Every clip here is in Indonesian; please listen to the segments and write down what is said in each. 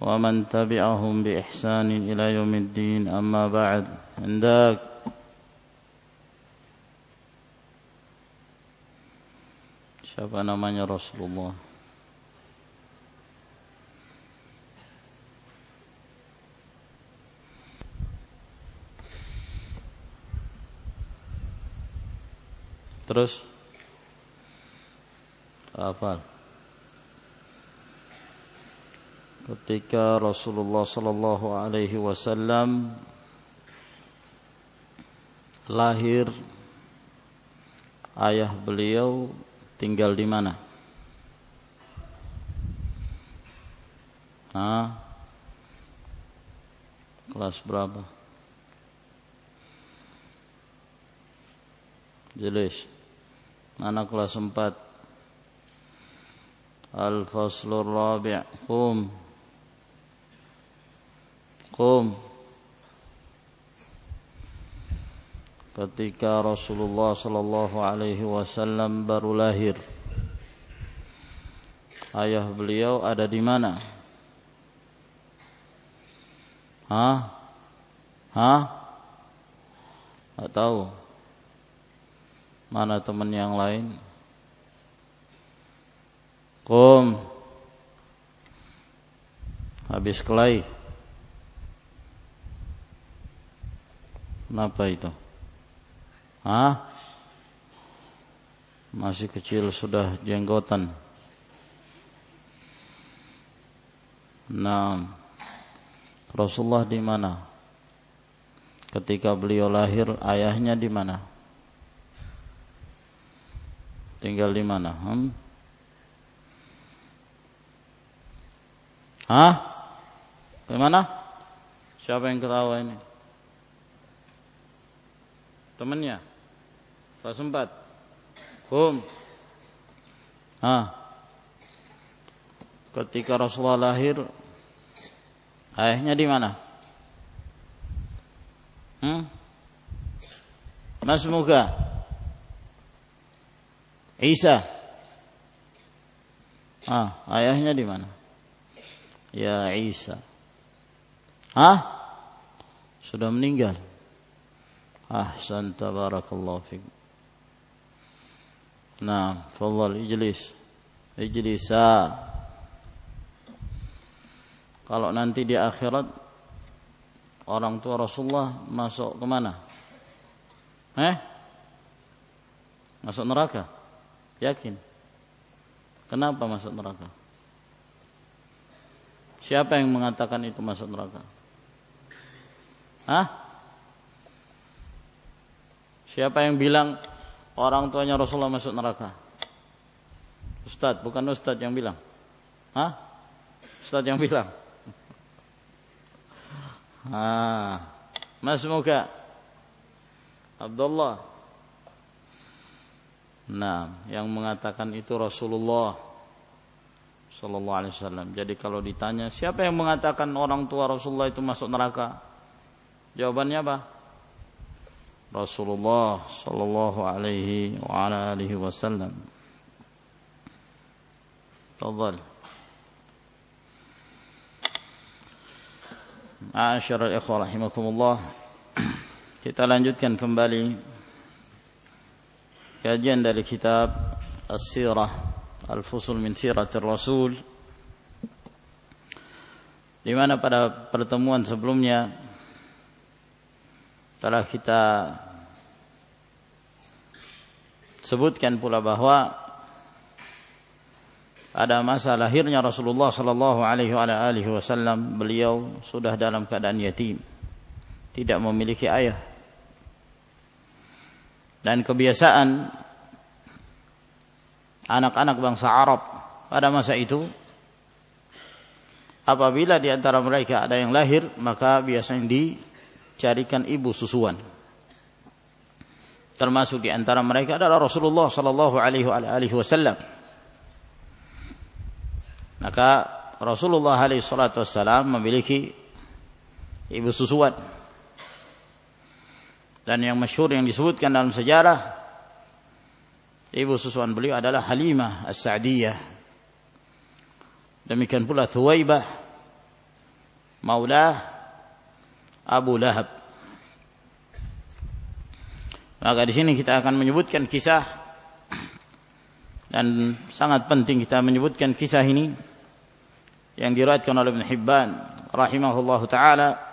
ومن تبعهم بإحسان إلى يوم الدين أما بعد عندك Siapa namanya Rasulullah? Terus apa? Ketika Rasulullah sallallahu alaihi wasallam lahir ayah beliau tinggal di mana? Hah? Kelas berapa? Jelis. Mana kelas 4? Al-Faslur Rabi' Qum Qum ketika Rasulullah sallallahu alaihi wasallam baru lahir. Ayah beliau ada di mana? Hah? Hah? Tak tahu. Mana teman yang lain? Kum. Habis kelai. Kenapa itu? Hah? Masih kecil sudah jenggotan. Nah, Rasulullah di mana? Ketika beliau lahir, ayahnya di mana? Tinggal di mana? Hmm? Hah? Di mana? Siapa yang ketawa ini? Temannya? Tak sempat. Kum. Ah. Ketika Rasulullah lahir, ayahnya di mana? Hmm? Mas Muga. Isa. Ah, ayahnya di mana? Ya Isa. Ah? Sudah meninggal. Ahsan tabarakallahu fikum. Nah, fadhal ijlis. Ijlisa. Kalau nanti di akhirat orang tua Rasulullah masuk ke mana? Eh? Masuk neraka? Yakin? Kenapa masuk neraka? Siapa yang mengatakan itu masuk neraka? Hah? Siapa yang bilang orang tuanya Rasulullah masuk neraka? Ustadz, bukan Ustadz yang bilang. Hah? Ustadz yang bilang. Ah, Mas Muka. Abdullah. Nah, yang mengatakan itu Rasulullah Sallallahu Alaihi Wasallam. Jadi kalau ditanya siapa yang mengatakan orang tua Rasulullah itu masuk neraka, jawabannya apa? Rasulullah sallallahu alaihi wa ala alihi wasallam. Tafadhal. Ma'asyiral ikhwah rahimakumullah. Kita lanjutkan kembali kajian dari kitab As-Sirah Al-Fusul min Siratir Rasul di mana pada pertemuan sebelumnya telah kita sebutkan pula bahwa ada masa lahirnya Rasulullah sallallahu alaihi wasallam beliau sudah dalam keadaan yatim tidak memiliki ayah. Dan kebiasaan anak-anak bangsa Arab pada masa itu apabila di antara mereka ada yang lahir maka biasanya dicarikan ibu susuan termasuk di antara mereka adalah Rasulullah sallallahu alaihi wasallam. Maka Rasulullah alaihi salatu wasallam memiliki ibu susuan. Dan yang masyhur yang disebutkan dalam sejarah ibu susuan beliau adalah Halimah As-Sa'diyah. Demikian pula Thuwaibah Maulah Abu Lahab. Maka di sini kita akan menyebutkan kisah dan sangat penting kita menyebutkan kisah ini yang diriwayatkan oleh Ibn Hibban rahimahullahu taala.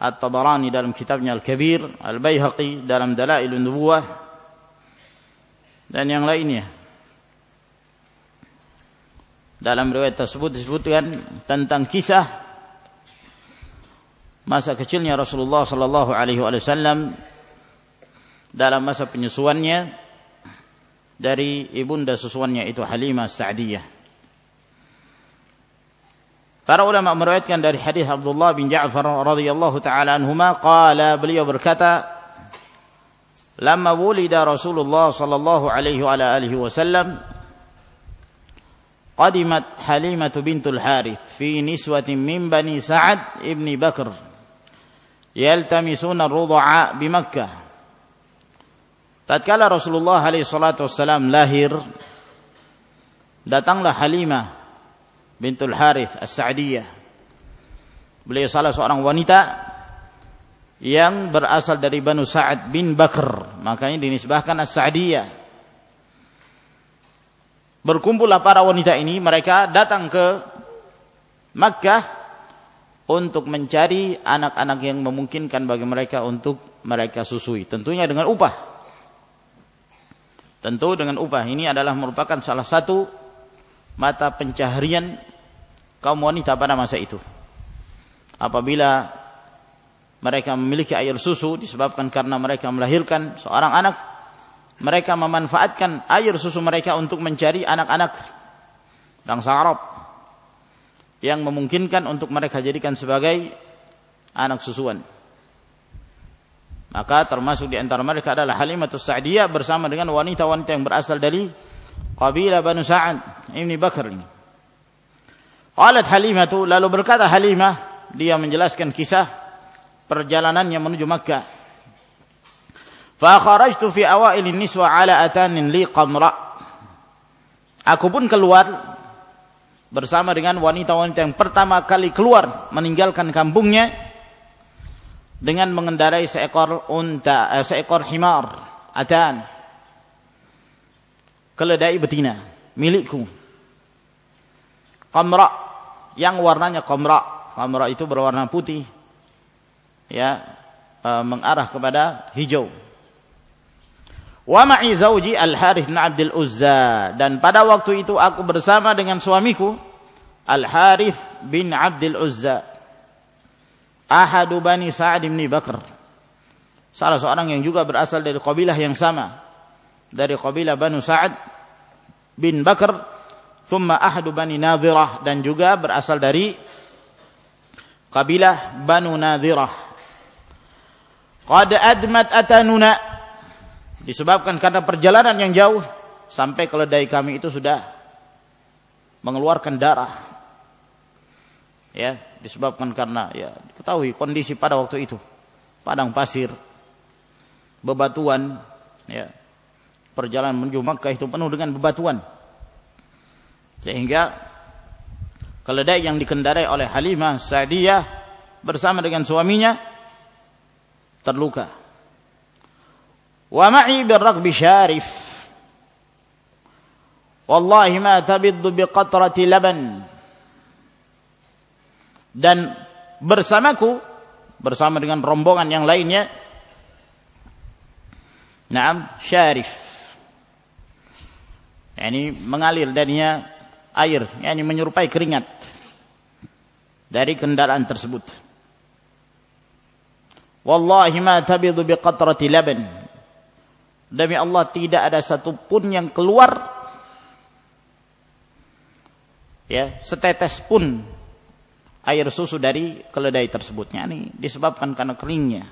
At-Tabarani dalam kitabnya Al-Kabir, Al-Baihaqi dalam Dalailun Nubuwah dan yang lainnya. Dalam riwayat tersebut disebutkan tentang kisah masa kecilnya Rasulullah sallallahu alaihi wasallam dalam masa penyusuannya dari ibunda susuannya itu Halimah Sa'diyah. Para ulama meriwayatkan dari hadis Abdullah bin Ja'far radhiyallahu taala anhuma qala beliau berkata Lama wulida Rasulullah sallallahu alaihi wa alihi wasallam qadimat Halimah bintul Harith fi niswatin min Bani Sa'ad ibni Bakr yaltamisuna ar-rudha'a bi Makkah tatkala Rasulullah salatu wassalam lahir datanglah Halimah bintul Harith As-Sa'diyah beliau salah seorang wanita yang berasal dari Banu Sa'ad bin Bakr makanya dinisbahkan As-Sa'diyah Berkumpullah para wanita ini, mereka datang ke Makkah untuk mencari anak-anak yang memungkinkan bagi mereka untuk mereka susui. Tentunya dengan upah. Tentu dengan upah. Ini adalah merupakan salah satu mata pencaharian kaum wanita pada masa itu. Apabila mereka memiliki air susu disebabkan karena mereka melahirkan seorang anak, mereka memanfaatkan air susu mereka untuk mencari anak-anak bangsa Arab yang memungkinkan untuk mereka jadikan sebagai anak susuan. Maka termasuk di antara mereka adalah Halimatus Sa'diyah bersama dengan wanita-wanita yang berasal dari kabilah Banu Sa'ad Bakar ini. Qalat Halimatu lalu berkata Halimah dia menjelaskan kisah perjalanannya menuju Makkah Fakharajtu fi awailin niswa ala atanin li qamra. Aku pun keluar bersama dengan wanita-wanita yang pertama kali keluar meninggalkan kampungnya dengan mengendarai seekor unta, eh, seekor himar atan. Keledai betina milikku. Qamra yang warnanya qamra. Qamra itu berwarna putih. Ya, e, mengarah kepada hijau. Wa zauji Al-Harith bin Abdul Uzza dan pada waktu itu aku bersama dengan suamiku Al-Harith bin Abdul Uzza. Ahadu Bani Sa'ad bin Bakr. Salah seorang yang juga berasal dari kabilah yang sama. Dari kabilah Banu Sa'ad bin Bakr. Thumma ahadu Bani Nadhirah. Dan juga berasal dari kabilah Banu Nadhirah. Qad admat atanuna disebabkan karena perjalanan yang jauh sampai keledai kami itu sudah mengeluarkan darah ya disebabkan karena ya ketahui kondisi pada waktu itu. Padang pasir bebatuan ya. Perjalanan menuju Makkah itu penuh dengan bebatuan. Sehingga keledai yang dikendarai oleh Halimah Sa'diyah bersama dengan suaminya terluka. Wa ma'i birraqbi syarif. Wallahi ma tabiddu biqatrati laban dan bersamaku bersama dengan rombongan yang lainnya Naam syarif. Yakni mengalir darinya air yakni menyerupai keringat dari kendaraan tersebut. Wallahi ma tabidu biqatrati laban. Demi Allah tidak ada satupun yang keluar ya setetes pun air susu dari keledai tersebutnya. Ini disebabkan karena keringnya.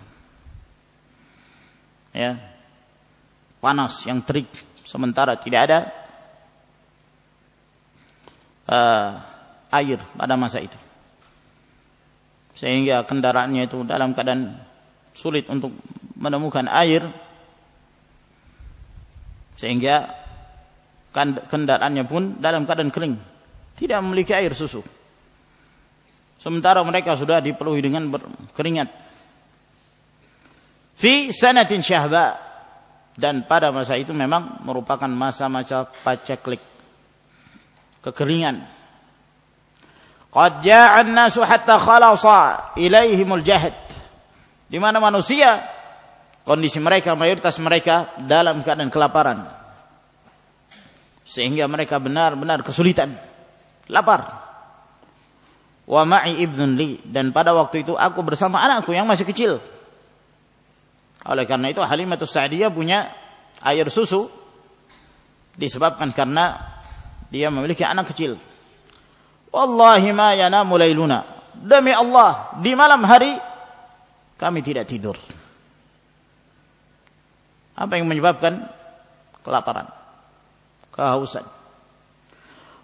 Ya. Panas yang terik. Sementara tidak ada uh, air pada masa itu. Sehingga kendaraannya itu dalam keadaan sulit untuk menemukan air. Sehingga kendaraannya pun dalam keadaan kering. Tidak memiliki air susu sementara mereka sudah dipenuhi dengan keringat. Fi sanatin syahba. Dan pada masa itu memang merupakan masa-masa paceklik. Kekeringan. Qad ja'a an-nasu hatta khalasa ilaihimul jahd. Di mana manusia kondisi mereka mayoritas mereka dalam keadaan kelaparan. Sehingga mereka benar-benar kesulitan. Lapar wa ma'i ibnun li dan pada waktu itu aku bersama anakku yang masih kecil oleh karena itu Halimatus Sa'diyah punya air susu disebabkan karena dia memiliki anak kecil. Wallahi ma yanamu lailuna. Demi Allah, di malam hari kami tidak tidur. Apa yang menyebabkan kelaparan? Kehausan.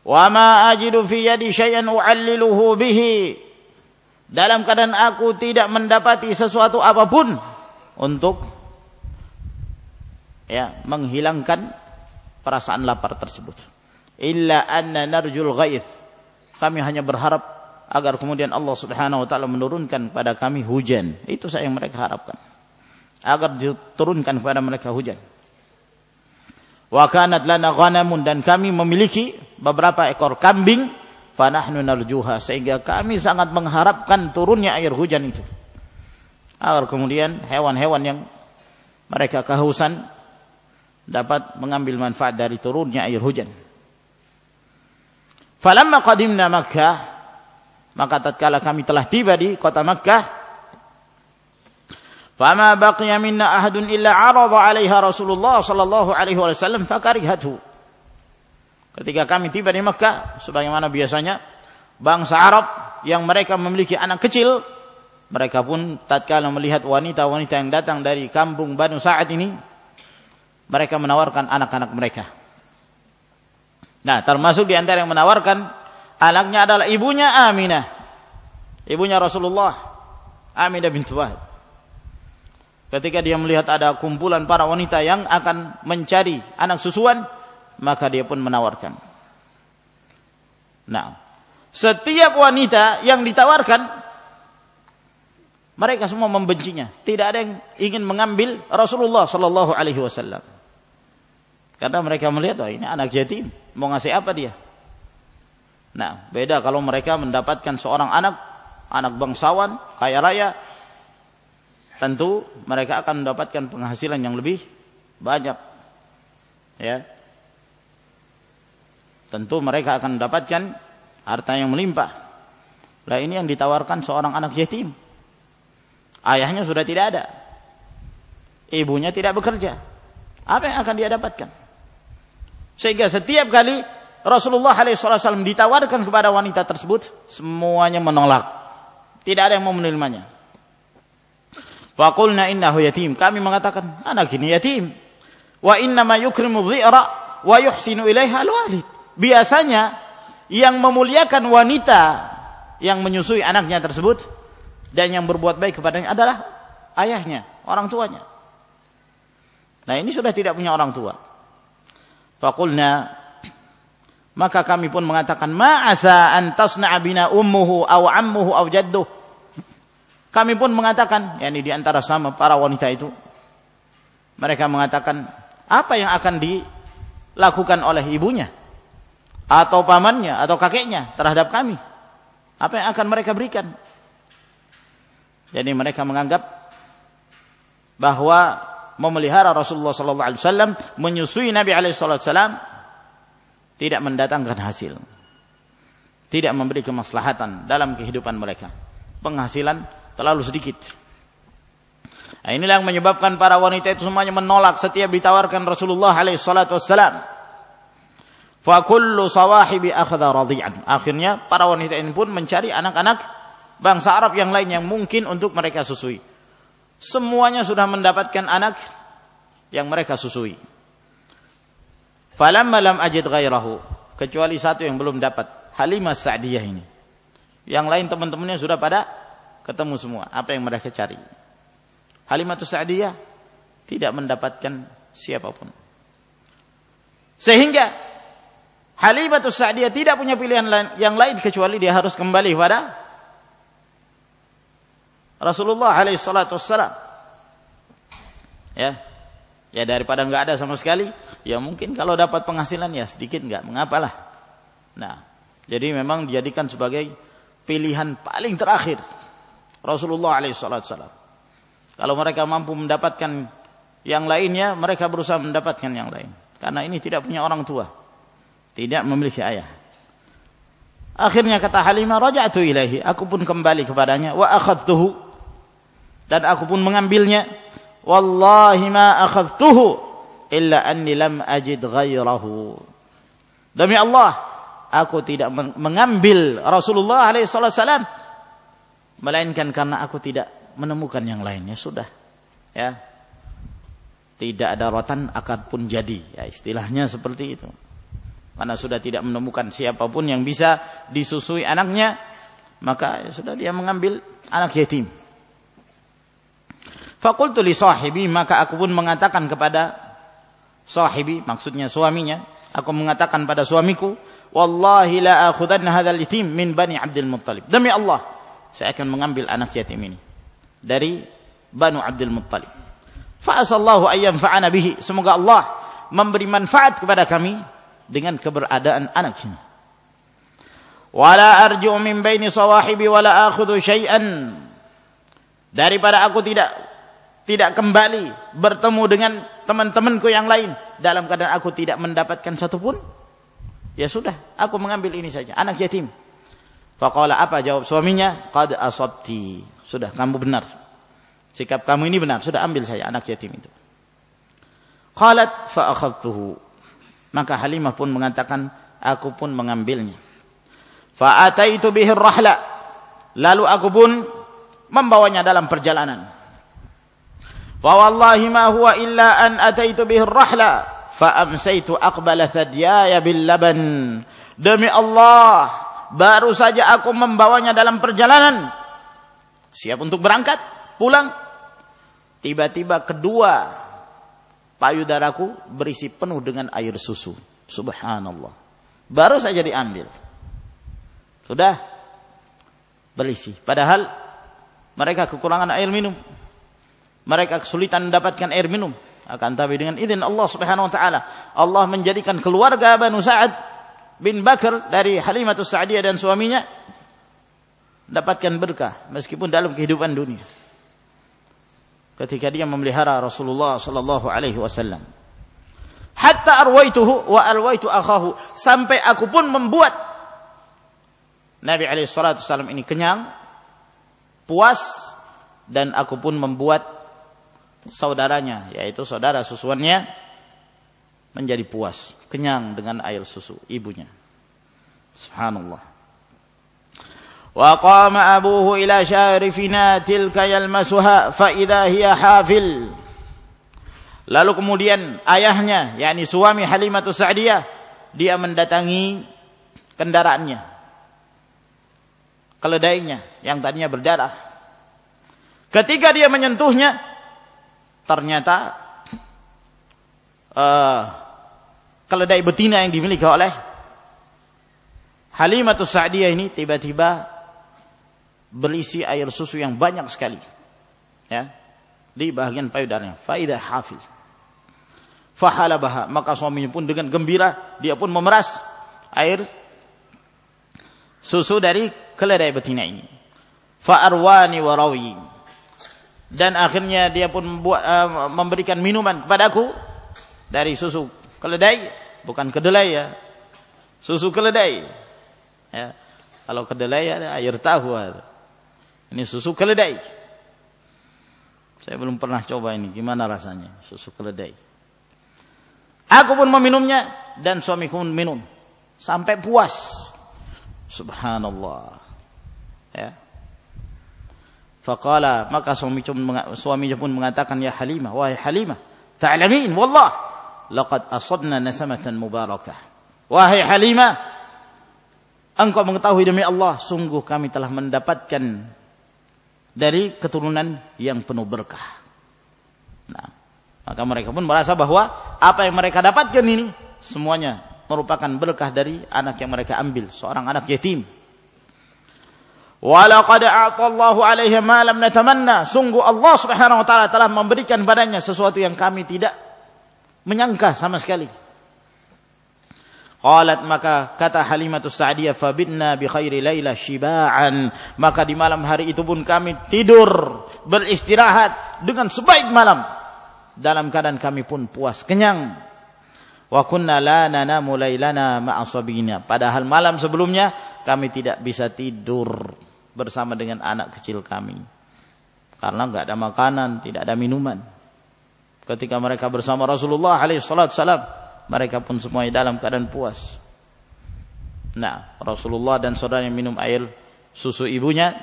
Wa ma ajidu fi yadi syai'an u'alliluhu bihi. Dalam keadaan aku tidak mendapati sesuatu apa pun untuk ya menghilangkan perasaan lapar tersebut. Illa anna narjul ghaith. Kami hanya berharap agar kemudian Allah Subhanahu wa taala menurunkan kepada kami hujan. Itu saja yang mereka harapkan. Agar diturunkan kepada mereka hujan. Wa kanat dan kami memiliki beberapa ekor kambing fanahnu narjuha sehingga kami sangat mengharapkan turunnya air hujan itu agar kemudian hewan-hewan yang mereka kehausan dapat mengambil manfaat dari turunnya air hujan. Falamma qadimna Makkah maka tatkala kami telah tiba di kota Makkah Fama baqiya minna ahadun illa arada 'alaiha Rasulullah sallallahu alaihi wasallam fakarihathu. Ketika kami tiba di Makkah sebagaimana biasanya bangsa Arab yang mereka memiliki anak kecil mereka pun tatkala melihat wanita-wanita yang datang dari kampung Banu Sa'ad ini, mereka menawarkan anak-anak mereka. Nah, termasuk di antara yang menawarkan anaknya adalah ibunya Aminah. Ibunya Rasulullah, Aminah bin Wahab. Ketika dia melihat ada kumpulan para wanita yang akan mencari anak susuan, maka dia pun menawarkan. Nah, setiap wanita yang ditawarkan mereka semua membencinya. Tidak ada yang ingin mengambil Rasulullah Sallallahu Alaihi Wasallam. Karena mereka melihat, oh ini anak yatim, mau ngasih apa dia? Nah, beda kalau mereka mendapatkan seorang anak, anak bangsawan, kaya raya, tentu mereka akan mendapatkan penghasilan yang lebih banyak. Ya. Tentu mereka akan mendapatkan harta yang melimpah. Lah ini yang ditawarkan seorang anak yatim. Ayahnya sudah tidak ada. Ibunya tidak bekerja. Apa yang akan dia dapatkan? Sehingga setiap kali Rasulullah SAW ditawarkan kepada wanita tersebut, semuanya menolak. Tidak ada yang mau menerimanya. Fakulna innahu yatim. Kami mengatakan, anak ini yatim. Wa innama yukrimu dhi'ra wa yuhsinu ilaiha al-walid. Biasanya, yang memuliakan wanita yang menyusui anaknya tersebut, dan yang berbuat baik kepadanya adalah ayahnya, orang tuanya. Nah ini sudah tidak punya orang tua. Fakulna maka kami pun mengatakan ma'asa antasna abina ummuhu aw ammuhu aw jadduh. Kami pun mengatakan, yakni di antara sama para wanita itu mereka mengatakan apa yang akan dilakukan oleh ibunya atau pamannya atau kakeknya terhadap kami? Apa yang akan mereka berikan? Jadi mereka menganggap bahwa memelihara Rasulullah sallallahu alaihi wasallam menyusui Nabi alaihi wasallam tidak mendatangkan hasil. Tidak memberi kemaslahatan dalam kehidupan mereka. Penghasilan terlalu sedikit. Nah, inilah yang menyebabkan para wanita itu semuanya menolak setiap ditawarkan Rasulullah alaihi. Fa kullu sawahibi akhadha radi'an. Akhirnya para wanita ini pun mencari anak-anak bangsa Arab yang lain yang mungkin untuk mereka susui. Semuanya sudah mendapatkan anak yang mereka susui. Falamma lam ajid ghairahu, kecuali satu yang belum dapat, Halimah Sa'diyah ini. Yang lain teman-temannya sudah pada ketemu semua apa yang mereka cari. Halimah Sa'diyah tidak mendapatkan siapa pun. Sehingga Halimatus Sa'diyah tidak punya pilihan lain, yang lain kecuali dia harus kembali pada Rasulullah alaihi salatu wassalam. Ya. Ya daripada enggak ada sama sekali, ya mungkin kalau dapat penghasilan ya sedikit enggak mengapalah. Nah, jadi memang dijadikan sebagai pilihan paling terakhir Rasulullah alaihi salatu wassalam. Kalau mereka mampu mendapatkan yang lainnya, mereka berusaha mendapatkan yang lain. Karena ini tidak punya orang tua tidak memiliki ayah. Akhirnya kata Halimah, raja'tu ilaihi, aku pun kembali kepadanya wa akhadtuhu dan aku pun mengambilnya. Wallahi ma akhadtuhu illa anni lam ajid ghairahu. Demi Allah, aku tidak mengambil Rasulullah alaihi salam melainkan karena aku tidak menemukan yang lainnya sudah. Ya. Tidak ada rotan akan pun jadi. Ya, istilahnya seperti itu. Karena sudah tidak menemukan siapa pun yang bisa disusui anaknya, maka ya sudah dia mengambil anak yatim. Fakultu li sahibi, maka aku pun mengatakan kepada sahibi, maksudnya suaminya, aku mengatakan pada suamiku, Wallahi la akhudanna hadzal yatim min bani Abdul Muttalib. Demi Allah, saya akan mengambil anak yatim ini dari Banu Abdul Muttalib. Fa asallahu ayyam fa'ana bihi. Semoga Allah memberi manfaat kepada kami dengan keberadaan anak ini. Wala arju min baini sawahibi wala akhudhu syai'an. Daripada aku tidak tidak kembali bertemu dengan teman-temanku yang lain dalam keadaan aku tidak mendapatkan satu pun, ya sudah, aku mengambil ini saja, anak yatim. Faqala apa jawab suaminya? Qad asabti. Sudah, kamu benar. Sikap kamu ini benar, sudah ambil saya anak yatim itu. Qalat fa akhadtuhu. Maka Halimah pun mengatakan, aku pun mengambilnya. Fa'ataitu bihir rahla. Lalu aku pun membawanya dalam perjalanan. Wa wallahi ma huwa illa an ataitu bihir rahla. Fa'amsaitu aqbala thadiyaya bil laban. Demi Allah, baru saja aku membawanya dalam perjalanan. Siap untuk berangkat, pulang. Tiba-tiba kedua payudaraku berisi penuh dengan air susu. Subhanallah. Baru saja diambil. Sudah berisi. Padahal mereka kekurangan air minum. Mereka kesulitan mendapatkan air minum. Akan tapi dengan izin Allah Subhanahu wa taala, Allah menjadikan keluarga Banu Sa'ad bin Bakar dari Halimatus Sa'diyah dan suaminya mendapatkan berkah meskipun dalam kehidupan dunia. Ketika dia memelihara Rasulullah sallallahu alaihi wasallam. Hatta arwaituhu wa alwaitu akhahu. Sampai aku pun membuat Nabi alaihi salatu wasallam ini kenyang, puas dan aku pun membuat saudaranya yaitu saudara susuannya menjadi puas, kenyang dengan air susu ibunya. Subhanallah. Wa qama abuhu ila syarifina tilka yalmasuha fa idza hiya hafil. Lalu kemudian ayahnya yakni suami Halimatu Sa'diyah dia mendatangi kendaraannya. Keledainya yang tadinya berdarah. Ketika dia menyentuhnya ternyata uh, keledai betina yang dimiliki oleh Halimatu Sa'diyah ini tiba-tiba berisi air susu yang banyak sekali. Ya. Di bagian payudaranya. Faidah hafil. Fahalabaha. Maka suaminya pun dengan gembira. Dia pun memeras air susu dari keledai betina ini. Fa'arwani warawi. Dan akhirnya dia pun membuat, uh, memberikan minuman kepadaku. Dari susu keledai. Bukan kedelai ya. Susu keledai. Ya. Kalau kedelai ada air tahu. Ini susu keledai. Saya belum pernah coba ini. Gimana rasanya susu keledai. Aku pun meminumnya dan suamiku pun minum. sampai puas. Subhanallah. Ya. Faqala maka suami pun pun mengatakan ya Halimah wahai Halimah ta'lamin wallah laqad asabna nasamatan mubarakah. Wahai Halimah engkau mengetahui demi Allah sungguh kami telah mendapatkan dari keturunan yang penuh berkah. Nah maka mereka pun merasa bahwa apa yang mereka dapatkan ini semuanya merupakan berkah dari anak yang mereka ambil seorang anak yatim. Walaqad a'tallahu alaihi ma lam natamanna. Sungguh Allah Subhanahu wa taala telah memberikan padanya sesuatu yang kami tidak menyangka sama sekali. Qalat maka kata Halimatus Sa'diyah fabidna bi khairi laila shiba'an maka di malam hari itu pun kami tidur beristirahat dengan sebaik malam dalam keadaan kami pun puas kenyang wa kunna la nanamu lailana ma'asabina padahal malam sebelumnya kami tidak bisa tidur bersama dengan anak kecil kami. Karena nggak ada makanan, tidak ada minuman. Ketika mereka bersama Rasulullah alaihissalam, mereka pun semuanya dalam keadaan puas. Nah, Rasulullah dan saudaranya minum air susu ibunya,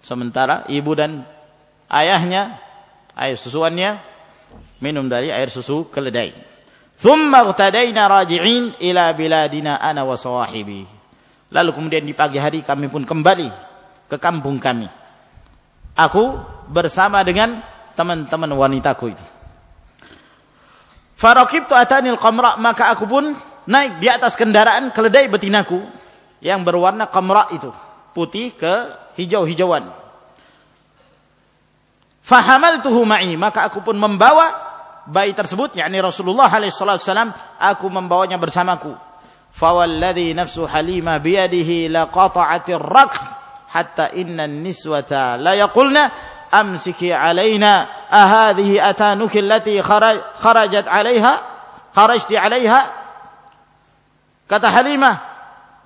sementara ibu dan ayahnya, air susuannya, minum dari air susu keledai. Thumma ughtadaina raji'in ila biladina ana wa. Lalu kemudian di pagi hari kami pun kembali ke kampung kami. Aku bersama dengan teman-teman wanitaku itu. Farakibtu atanil qamra maka aku pun naik di atas kendaraan keledai betinaku yang berwarna qamra itu, putih ke hijau-hijauan. Fahamaltuhu ma'i maka aku pun membawa bayi tersebut yakni Rasulullah alaihi wasallam aku membawanya bersamaku. Fawalladhi nafsu Halimah biyadihi laqata'atir rakb hatta inna niswata la yaqulna amsiki alaina ahadhihi atanuki allati kharajat alaiha kharajti alaiha kata Halimah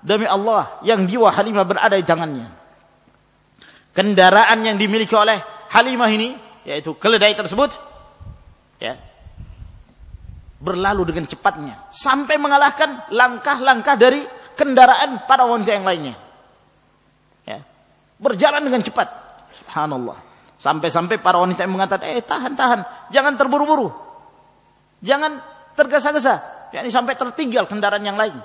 demi Allah yang jiwa Halimah berada di tangannya kendaraan yang dimiliki oleh Halimah ini yaitu keledai tersebut ya berlalu dengan cepatnya sampai mengalahkan langkah-langkah dari kendaraan para wanita yang lainnya Berjalan dengan cepat. Subhanallah. Sampai-sampai para wanita yang mengatakan, eh tahan, tahan. Jangan terburu-buru. Jangan tergesa-gesa. ini sampai tertinggal kendaraan yang lain.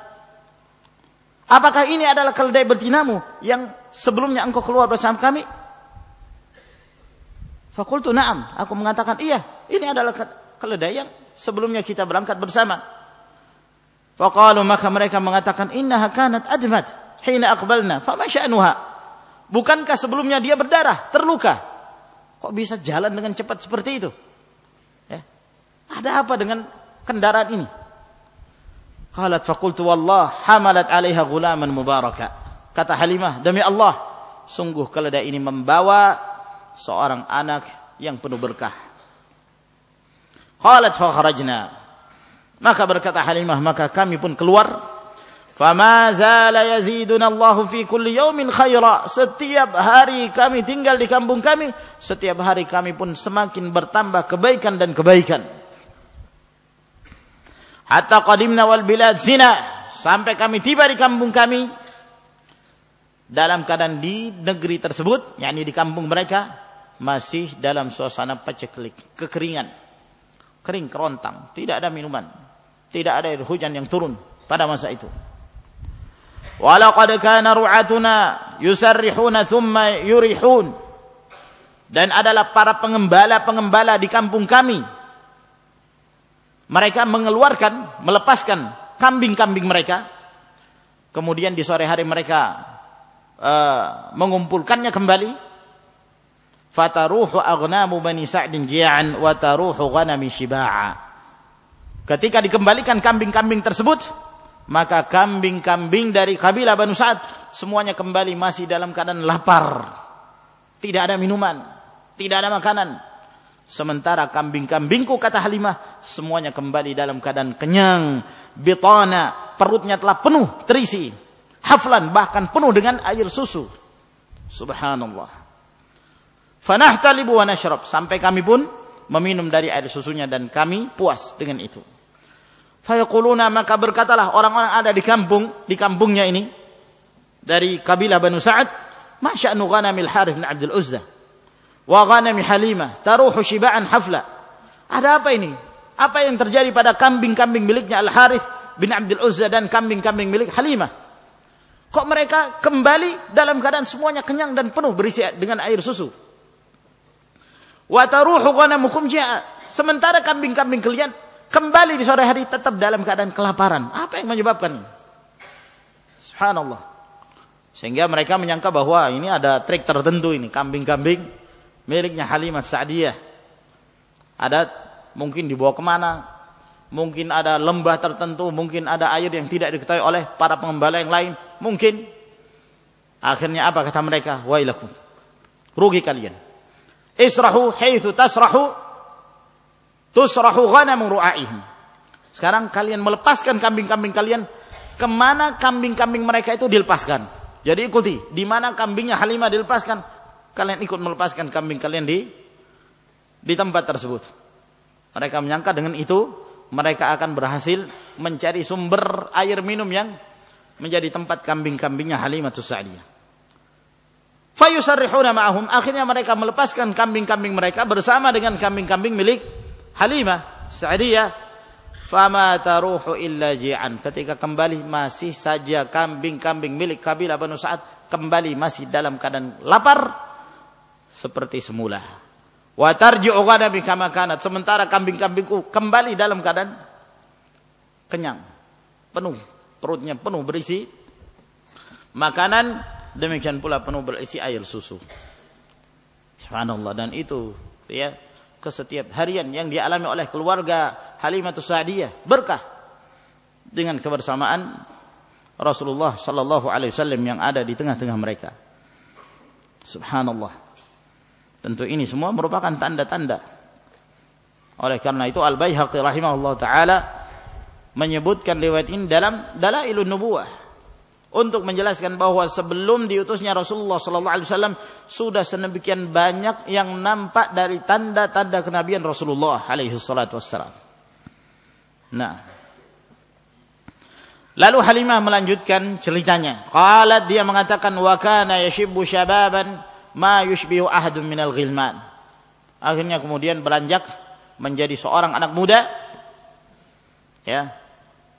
Apakah ini adalah keledai bertinamu yang sebelumnya engkau keluar bersama kami? Fakultu na'am. Aku mengatakan, iya. Ini adalah keledai yang sebelumnya kita berangkat bersama. Faqalu maka mereka mengatakan, innaha kanat admat. Hina akbalna. Fama sya'nuha. Bukankah sebelumnya dia berdarah, terluka? Kok bisa jalan dengan cepat seperti itu? Ya. Ada apa dengan kendaraan ini? Qalat faqultu wallah hamalat 'alaiha ghulaman mubaraka. Kata Halimah, demi Allah, sungguh keledai ini membawa seorang anak yang penuh berkah. Qalat fa kharajna. Maka berkata Halimah, maka kami pun keluar Fama zala fi kulli yaumin khaira. Setiap hari kami tinggal di kampung kami, setiap hari kami pun semakin bertambah kebaikan dan kebaikan. Hatta qadimna wal bilad zina. Sampai kami tiba di kampung kami dalam keadaan di negeri tersebut, yakni di kampung mereka masih dalam suasana paceklik, kekeringan. Kering kerontang, tidak ada minuman, tidak ada hujan yang turun pada masa itu. Walaqad kana ru'atuna yusarrihuna thumma yurihun. Dan adalah para pengembala-pengembala di kampung kami. Mereka mengeluarkan, melepaskan kambing-kambing mereka. Kemudian di sore hari mereka uh, mengumpulkannya kembali. Fataruhu aghnamu bani Sa'din ji'an wa taruhu ghanami shiba'a. Ketika dikembalikan kambing-kambing tersebut, maka kambing-kambing dari kabilah Banu Sa'ad semuanya kembali masih dalam keadaan lapar. Tidak ada minuman, tidak ada makanan. Sementara kambing-kambingku kata Halimah semuanya kembali dalam keadaan kenyang, bitana, perutnya telah penuh terisi. Haflan bahkan penuh dengan air susu. Subhanallah. Fanahtalibu wa nashrab sampai kami pun meminum dari air susunya dan kami puas dengan itu. Fayaquluna maka berkatalah orang-orang ada di kampung, di kampungnya ini dari kabilah Banu Sa'ad, "Ma sya'nu ghanamil Harith bin Abdul Uzza wa ghanami Halimah taruhu shiba'an hafla?" Ada apa ini? Apa yang terjadi pada kambing-kambing miliknya Al Harith bin Abdul Uzza dan kambing-kambing milik Halimah? Kok mereka kembali dalam keadaan semuanya kenyang dan penuh berisi dengan air susu? Wa taruhu ghanamukum ja'a. Sementara kambing-kambing kalian kembali di sore hari tetap dalam keadaan kelaparan. Apa yang menyebabkan? Subhanallah. Sehingga mereka menyangka bahwa ini ada trik tertentu ini. Kambing-kambing miliknya Halimah Sa'diyah. Ada mungkin dibawa ke mana. Mungkin ada lembah tertentu. Mungkin ada air yang tidak diketahui oleh para pengembala yang lain. Mungkin. Akhirnya apa kata mereka? Wailakum. Rugi kalian. Israhu haithu tasrahu tusrahu ghanamu ru'aihim. Sekarang kalian melepaskan kambing-kambing kalian ke mana kambing-kambing mereka itu dilepaskan. Jadi ikuti, di mana kambingnya Halimah dilepaskan, kalian ikut melepaskan kambing kalian di di tempat tersebut. Mereka menyangka dengan itu mereka akan berhasil mencari sumber air minum yang menjadi tempat kambing-kambingnya Halimah Sa'diyah. Fayusarrihuna ma'ahum. Akhirnya mereka melepaskan kambing-kambing mereka bersama dengan kambing-kambing milik Halimah Sa'diyah fama taruhu illa ji'an. Ketika kembali masih saja kambing-kambing milik kabilah Banu Sa'ad kembali masih dalam keadaan lapar seperti semula. Wa tarji'u ghanabi kama kanat. Sementara kambing-kambingku kembali dalam keadaan kenyang penuh perutnya penuh berisi makanan demikian pula penuh berisi air susu. Subhanallah dan itu ya ke setiap harian yang dialami oleh keluarga Halimatus Sa'diyah berkah dengan kebersamaan Rasulullah sallallahu alaihi wasallam yang ada di tengah-tengah mereka. Subhanallah. Tentu ini semua merupakan tanda-tanda. Oleh karena itu Al-Baihaqi rahimahullah taala menyebutkan riwayat ini dalam Dalailun Nubuwah untuk menjelaskan bahwa sebelum diutusnya Rasulullah sallallahu alaihi wasallam sudah sedemikian banyak yang nampak dari tanda-tanda kenabian Rasulullah alaihi wassalam. Nah. Lalu Halimah melanjutkan ceritanya. Qalat dia mengatakan wa kana yashibbu syababan ma yushbihu ahadun minal ghilman. Akhirnya kemudian beranjak menjadi seorang anak muda ya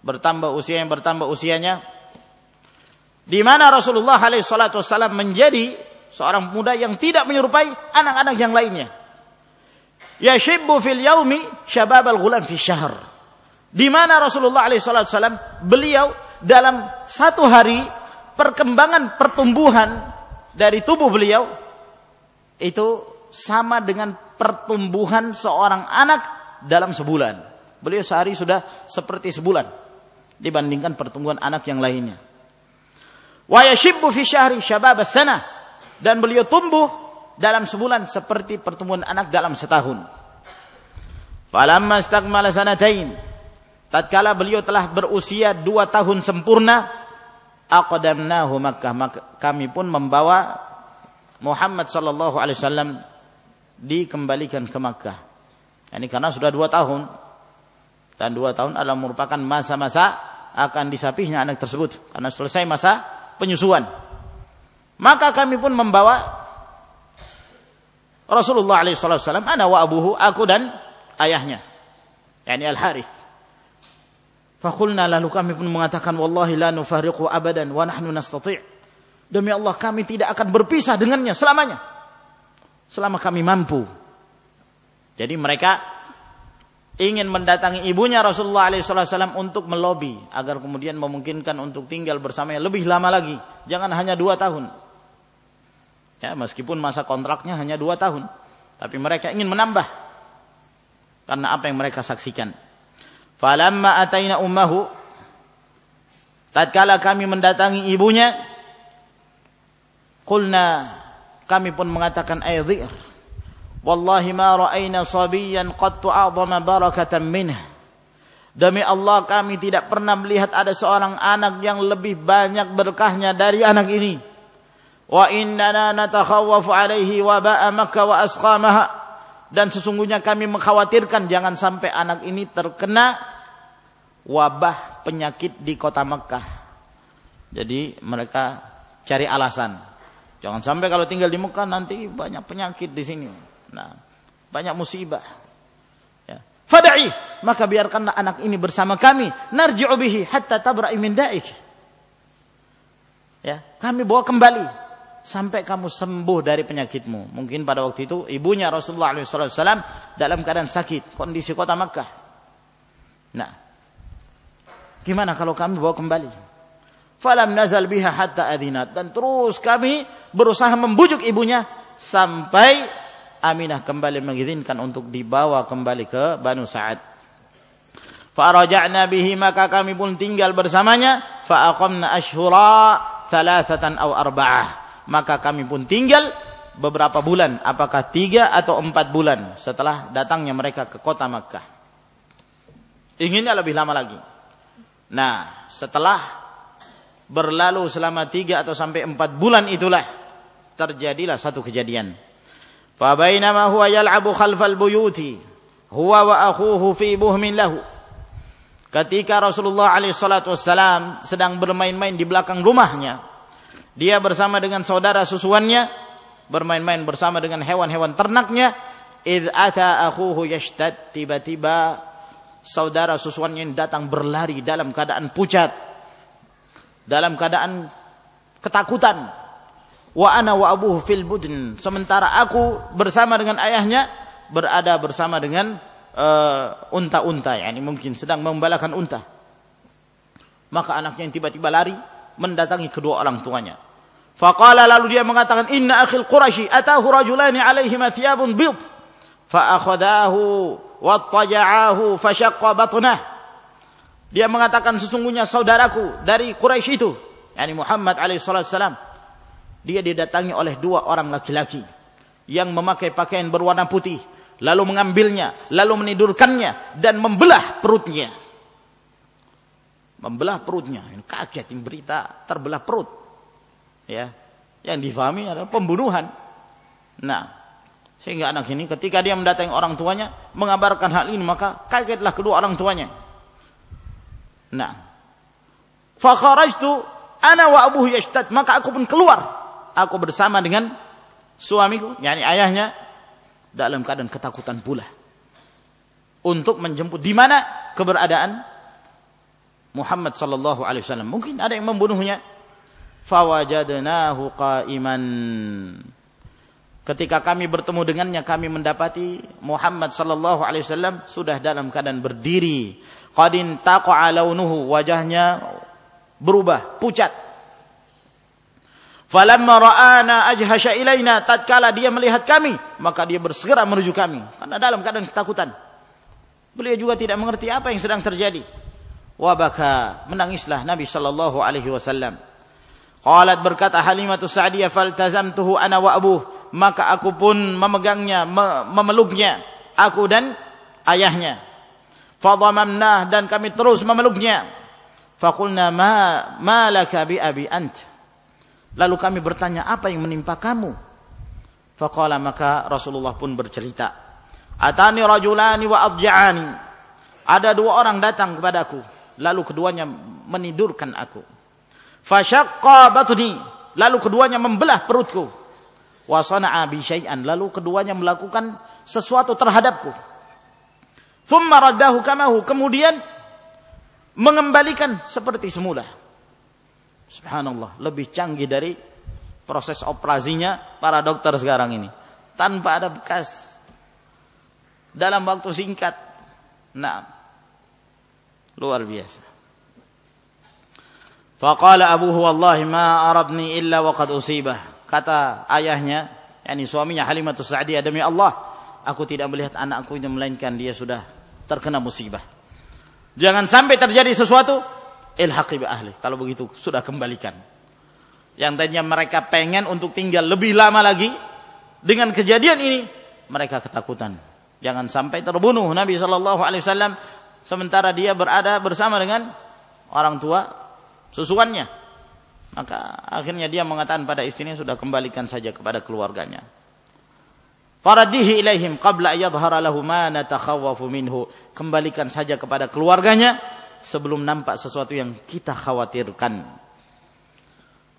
bertambah usia yang bertambah usianya di mana Rasulullah SAW menjadi seorang muda yang tidak menyerupai anak-anak yang lainnya. Yashibbu fil yaumi syabab al-ghulam fi syahr. Di mana Rasulullah SAW beliau dalam satu hari perkembangan pertumbuhan dari tubuh beliau itu sama dengan pertumbuhan seorang anak dalam sebulan. Beliau sehari sudah seperti sebulan dibandingkan pertumbuhan anak yang lainnya wa yashibbu fi syahri syabab sana dan beliau tumbuh dalam sebulan seperti pertumbuhan anak dalam setahun. Falamma istakmala sanatain tatkala beliau telah berusia dua tahun sempurna aqdamnahu Makkah. Kami pun membawa Muhammad sallallahu alaihi wasallam dikembalikan ke Makkah. Ini karena sudah dua tahun. Dan dua tahun adalah merupakan masa-masa akan disapihnya anak tersebut. Karena selesai masa penyusuan. Maka kami pun membawa Rasulullah SAW, ana wa abuhu, aku dan ayahnya. Yani Al-Harith. Fakulna lalu kami pun mengatakan, Wallahi la nufariqu abadan wa nahnu nastati' Demi Allah kami tidak akan berpisah dengannya selamanya. Selama kami mampu. Jadi mereka ingin mendatangi ibunya Rasulullah SAW untuk melobi agar kemudian memungkinkan untuk tinggal bersamanya lebih lama lagi. Jangan hanya dua tahun. Ya, meskipun masa kontraknya hanya dua tahun, tapi mereka ingin menambah karena apa yang mereka saksikan. Falamma ataina ummahu tatkala kami mendatangi ibunya qulna kami pun mengatakan aydzir Wallahi ma ra'ayna sabiyan qattu a'zama barakatan minhu. Demi Allah kami tidak pernah melihat ada seorang anak yang lebih banyak berkahnya dari anak ini. Wa innana natakhawwafu alaihi waba'a Makkah wa asqamaha. Dan sesungguhnya kami mengkhawatirkan jangan sampai anak ini terkena wabah penyakit di kota Mekah. Jadi mereka cari alasan. Jangan sampai kalau tinggal di Mekah nanti banyak penyakit di sini. Nah, banyak musibah. Ya. Fada'i, maka biarkanlah anak ini bersama kami. Narji'u bihi hatta tabra'i min da'ik. Ya, kami bawa kembali sampai kamu sembuh dari penyakitmu. Mungkin pada waktu itu ibunya Rasulullah SAW dalam keadaan sakit, kondisi kota Makkah. Nah, gimana kalau kami bawa kembali? Falam nazal biha hatta adinat dan terus kami berusaha membujuk ibunya sampai Aminah kembali mengizinkan untuk dibawa kembali ke Banu Sa'ad. Faraja'na bihi maka kami pun tinggal bersamanya. Fa aqamna ashhura thalathatan aw arba'ah. Maka kami pun tinggal beberapa bulan. Apakah tiga atau empat bulan setelah datangnya mereka ke kota Makkah. Inginnya lebih lama lagi. Nah setelah berlalu selama tiga atau sampai empat bulan itulah terjadilah satu kejadian huwa yal'abu khalfal buyuti huwa wa akhuhu fi buhmin lahu Ketika Rasulullah wassalam sedang bermain-main di belakang rumahnya, dia bersama dengan saudara susuannya bermain-main bersama dengan hewan-hewan ternaknya, id ata akhuhu yashtad tiba-tiba saudara susuannya datang berlari dalam keadaan pucat, dalam keadaan ketakutan. Wa ana wa abuhu fil budn. Sementara aku bersama dengan ayahnya berada bersama dengan uh, unta-unta. Yakni mungkin sedang membalakan unta. Maka anaknya yang tiba-tiba lari mendatangi kedua orang tuanya. Faqala lalu dia mengatakan inna akhil quraisy atahu rajulani alaihi thiyabun bid. Fa akhadahu wattaja'ahu fashaqqa batnah dia mengatakan sesungguhnya saudaraku dari Quraisy itu yakni Muhammad alaihi salam dia didatangi oleh dua orang laki-laki yang memakai pakaian berwarna putih lalu mengambilnya, lalu menidurkannya dan membelah perutnya. Membelah perutnya. Ini kaget yang berita terbelah perut. Ya. Yang difahami adalah pembunuhan. Nah, sehingga anak ini ketika dia mendatangi orang tuanya mengabarkan hal ini maka kagetlah kedua orang tuanya. Nah, fa kharajtu ana wa abuhu yashtad maka aku pun keluar. Aku bersama dengan suamiku, yakni ayahnya dalam keadaan ketakutan pula untuk menjemput di mana keberadaan Muhammad sallallahu alaihi wasallam. Mungkin ada yang membunuhnya. Fawajadnahu qa'iman. Ketika kami bertemu dengannya kami mendapati Muhammad sallallahu alaihi wasallam sudah dalam keadaan berdiri. Qadin taqa'a launuhu, wajahnya berubah, pucat Falamma ra'ana ajhasha ilaina tatkala dia melihat kami maka dia bersegera menuju kami karena dalam keadaan ketakutan. Beliau juga tidak mengerti apa yang sedang terjadi. Wa baka menangislah Nabi sallallahu alaihi wasallam. Qalat berkata Halimah Sa'diyah faltazamtuhu ana wa abuh maka aku pun memegangnya memeluknya aku dan ayahnya. Fadhamamnah dan kami terus memeluknya. Faqulna ma ma laka bi abi anta Lalu kami bertanya, apa yang menimpa kamu? Faqala maka Rasulullah pun bercerita. Atani rajulani wa adja'ani. Ada dua orang datang kepadaku. Lalu keduanya menidurkan aku. Fashaqqa batni. Lalu keduanya membelah perutku. Wa sana'a bi syai'an. Lalu keduanya melakukan sesuatu terhadapku. Thumma raddahu kamahu. Kemudian mengembalikan seperti semula. Subhanallah, lebih canggih dari proses operasinya para dokter sekarang ini. Tanpa ada bekas. Dalam waktu singkat. Nah, luar biasa. Faqala abuhu wallahi ma arabni illa waqad usibah. Kata ayahnya, yakni suaminya Halimatus Sa'diyah demi Allah, aku tidak melihat anakku ini melainkan dia sudah terkena musibah. Jangan sampai terjadi sesuatu ilhaqi bi ahli. Kalau begitu sudah kembalikan. Yang tadinya mereka pengen untuk tinggal lebih lama lagi dengan kejadian ini mereka ketakutan. Jangan sampai terbunuh Nabi sallallahu alaihi wasallam sementara dia berada bersama dengan orang tua susuannya. Maka akhirnya dia mengatakan pada istrinya sudah kembalikan saja kepada keluarganya. Faradihi ilaihim qabla yadhhara lahu ma minhu. Kembalikan saja kepada keluarganya sebelum nampak sesuatu yang kita khawatirkan.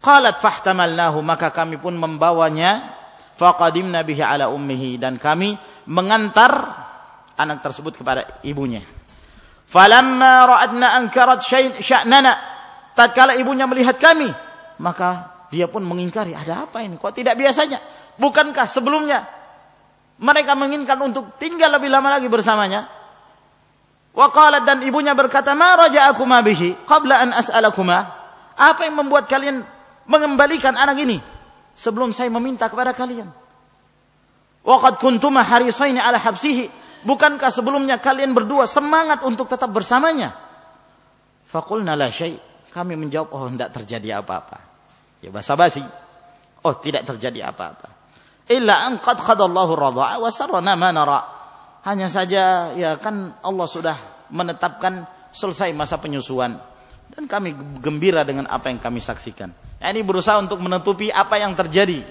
Qalat fahtamalnahu maka kami pun membawanya. Faqadimna bihi ala ummihi. Dan kami mengantar anak tersebut kepada ibunya. Falamma ra'adna ankarat sya'nana. Tatkala ibunya melihat kami maka dia pun mengingkari ada apa ini? Kok tidak biasanya? Bukankah sebelumnya mereka menginginkan untuk tinggal lebih lama lagi bersamanya Waqalat dan ibunya berkata, "Ma raja'akuma bihi qabla an as'alakuma?" Apa yang membuat kalian mengembalikan anak ini sebelum saya meminta kepada kalian? Waqad kuntuma harisaini ala habsihi. Bukankah sebelumnya kalian berdua semangat untuk tetap bersamanya? Faqulna la syai. Kami menjawab, "Oh, tidak terjadi apa-apa." Ya basa-basi. Oh, tidak terjadi apa-apa. Illa an qad khadallahu radha'a wa sarrana ma nara' hanya saja ya kan Allah sudah menetapkan selesai masa penyusuan dan kami gembira dengan apa yang kami saksikan. Ini berusaha untuk menutupi apa yang terjadi.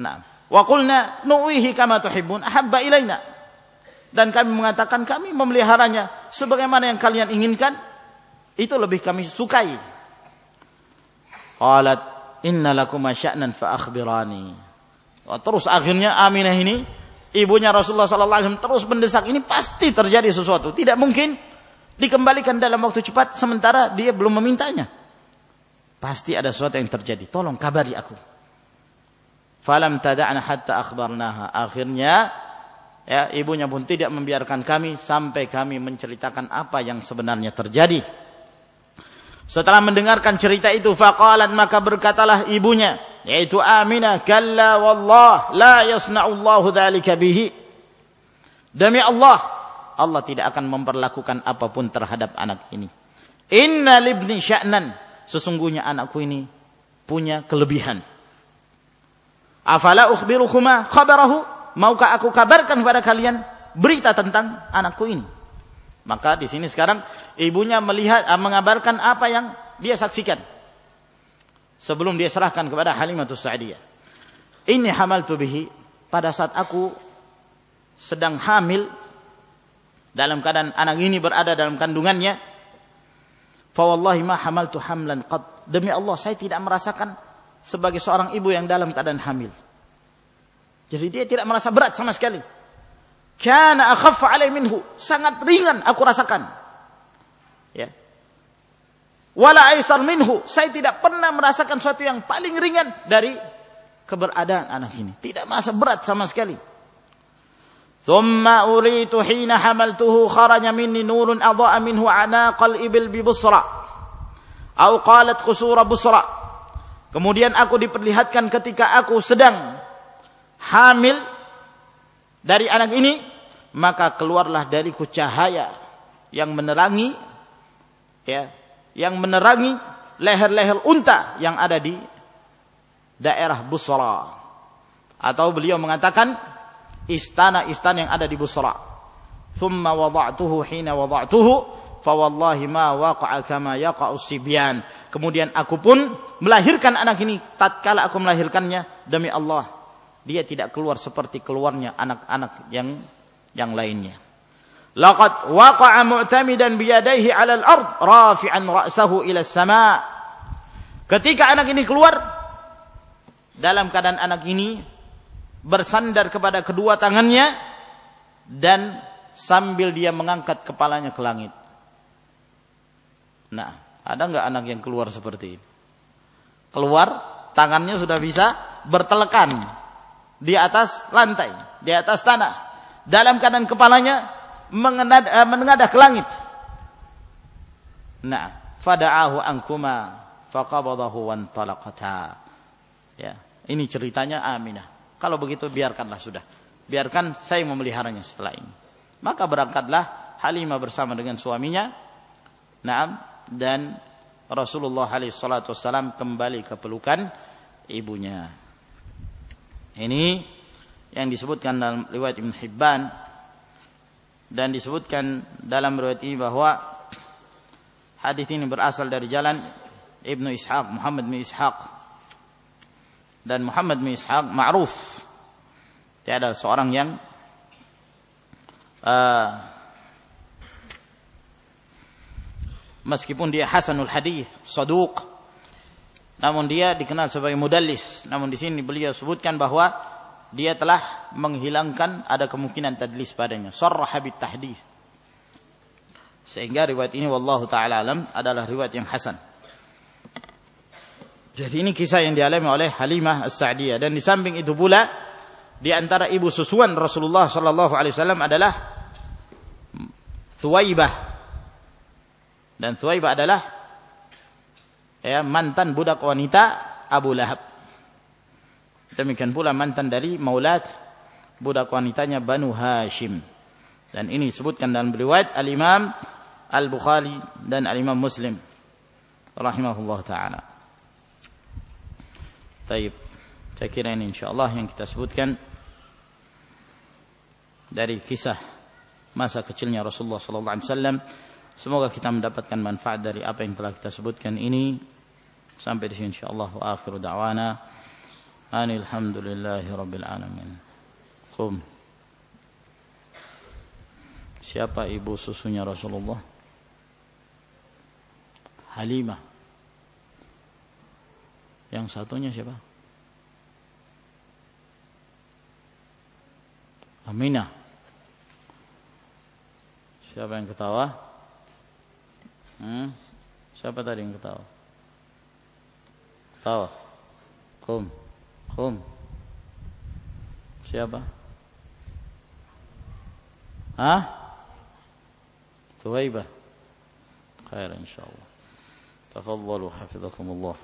Nah, wa qulna nuwihi kama tuhibbun ahabba ilaina. Dan kami mengatakan kami memeliharanya sebagaimana yang kalian inginkan itu lebih kami sukai. Qalat inna lakum sya'nan fa akhbirani. Terus akhirnya Aminah ini ibunya Rasulullah sallallahu alaihi wasallam terus mendesak ini pasti terjadi sesuatu. Tidak mungkin dikembalikan dalam waktu cepat sementara dia belum memintanya. Pasti ada sesuatu yang terjadi. Tolong kabari aku. Falam tada'na hatta akhbarnaha. Akhirnya ya ibunya pun tidak membiarkan kami sampai kami menceritakan apa yang sebenarnya terjadi. Setelah mendengarkan cerita itu faqalat maka berkatalah ibunya yaitu Aminah kalla wallah la yasna'ullahu dzalika bihi. Demi Allah Allah tidak akan memperlakukan apa pun terhadap anak ini. Inna libni sya'nan sesungguhnya anakku ini punya kelebihan. Afala ukhbirukuma khabarahu? Maukah aku kabarkan kepada kalian berita tentang anakku ini? Maka di sini sekarang ibunya melihat ah, mengabarkan apa yang dia saksikan sebelum dia serahkan kepada Halimatus Sa'diyah. Ini hamaltu bihi pada saat aku sedang hamil dalam keadaan anak ini berada dalam kandungannya. Fa wallahi ma hamaltu hamlan qad. Demi Allah saya tidak merasakan sebagai seorang ibu yang dalam keadaan hamil. Jadi dia tidak merasa berat sama sekali. Kana akhaffa alai minhu. Sangat ringan aku rasakan. Ya. Wala aisar minhu. Saya tidak pernah merasakan sesuatu yang paling ringan dari keberadaan anak ini. Tidak merasa berat sama sekali. Thumma uritu hina hamaltuhu kharaja minni nurun adha'a minhu anaqal ibil bi busra. Au qalat qusura busra. Kemudian aku diperlihatkan ketika aku sedang hamil dari anak ini maka keluarlah dariku cahaya yang menerangi ya yang menerangi leher-leher unta yang ada di daerah Busra atau beliau mengatakan istana-istana yang ada di Busra thumma wada'tuhu hina wada'tuhu fa wallahi ma waqa'a kama yaqa'u sibyan. Kemudian aku pun melahirkan anak ini tatkala aku melahirkannya demi Allah dia tidak keluar seperti keluarnya anak-anak yang yang lainnya. Laqad waqa'a mu'tamidan biyadaihi 'ala al-ard rafi'an ra'sahu ila as-sama'. Ketika anak ini keluar dalam keadaan anak ini bersandar kepada kedua tangannya dan sambil dia mengangkat kepalanya ke langit. Nah, ada enggak anak yang keluar seperti ini? Keluar, tangannya sudah bisa bertelekan di atas lantai, di atas tanah dalam keadaan kepalanya mengenad, uh, menengadah ke langit. Nah, fada'ahu ankuma faqabadahu wan talaqata. Ya, ini ceritanya Aminah. Kalau begitu biarkanlah sudah. Biarkan saya memeliharanya setelah ini. Maka berangkatlah Halimah bersama dengan suaminya. Naam dan Rasulullah alaihi salatu wasallam kembali ke pelukan ibunya. Ini yang disebutkan dalam riwayat Ibn Hibban dan disebutkan dalam riwayat ini bahwa hadis ini berasal dari jalan Ibnu Ishaq Muhammad bin Ishaq dan Muhammad bin Ishaq ma'ruf dia adalah seorang yang uh, meskipun dia hasanul hadis, saduq. Namun dia dikenal sebagai mudallis. Namun di sini beliau sebutkan bahwa dia telah menghilangkan ada kemungkinan tadlis padanya. Sarraha tahdits. Sehingga riwayat ini wallahu taala alam adalah riwayat yang hasan. Jadi ini kisah yang dialami oleh Halimah As-Sa'diyah dan di samping itu pula di antara ibu susuan Rasulullah sallallahu alaihi wasallam adalah Thuwaibah. Dan Thuwaibah adalah ya mantan budak wanita Abu Lahab. Demikian pula mantan dari maulat budak wanitanya Banu Hashim. Dan ini disebutkan dalam riwayat Al-Imam Al-Bukhari dan Al-Imam Muslim rahimahullah taala. Taib. Saya kira ini insyaallah yang kita sebutkan dari kisah masa kecilnya Rasulullah sallallahu alaihi wasallam. Semoga kita mendapatkan manfaat dari apa yang telah kita sebutkan ini. Sampai di sini insyaallah wa akhiru da'wana alhamdulillahi rabbil alamin. Siapa ibu susunya Rasulullah? Halimah. Yang satunya siapa? Aminah. Siapa yang ketawa? Hmm? Siapa tadi yang ketawa? Ketawa. Kum. قم شابه ها؟ ثويبة. خير إن شاء الله. تفضلوا حفظكم الله.